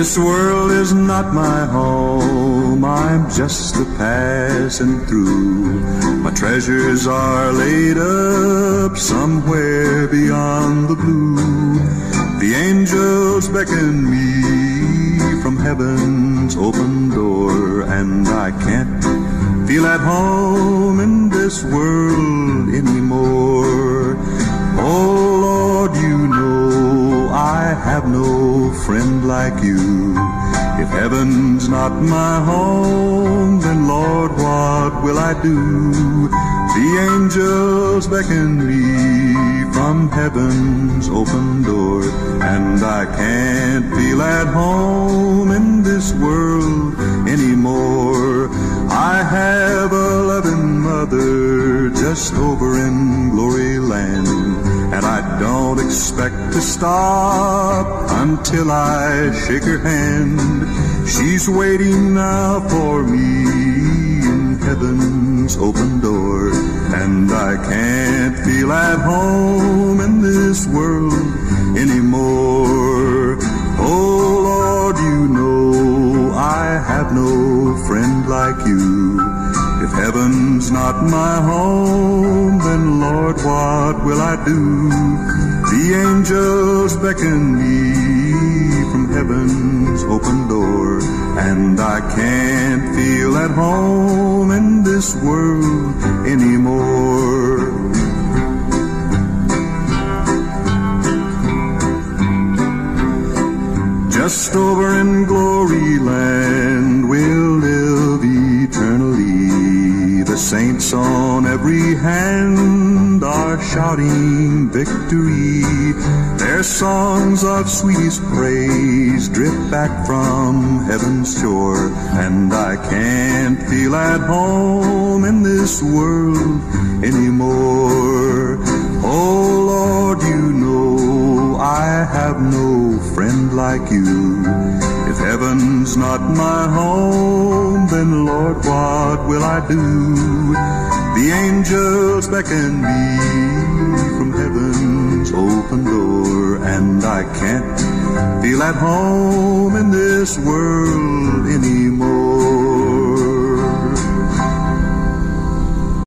This world is not my home, I'm just a passing through. My treasures are laid up somewhere beyond the blue. The angels beckon me from heaven's open door, and I can't feel at home in this world anymore. Have no friend like you. If heaven's not my home, then Lord, what will I do? The angels beckon me from heaven's open door, and I can't feel at home in this world anymore. I have a loving mother just over in glory land, and I don't expect to stop until I shake her hand. She's waiting now for me in heaven's open door, and I can't feel at home in this world anymore. Oh Lord, you know I have no friend like you. If heaven's not my home, then Lord, what will I do? The angels beckon me from heaven's open door, and I can't feel at home in this world anymore. Just over in glory land we'll live eternally. The saints on every hand are shouting victory. Their songs of sweetest praise drip back from heaven's shore. And I can't feel at home in this world anymore. Oh Lord, you know I have no friend like you. If heaven's not my home, then Lord, what will I do? The angels beckon me from heaven's open door, and I can't feel at home in this world.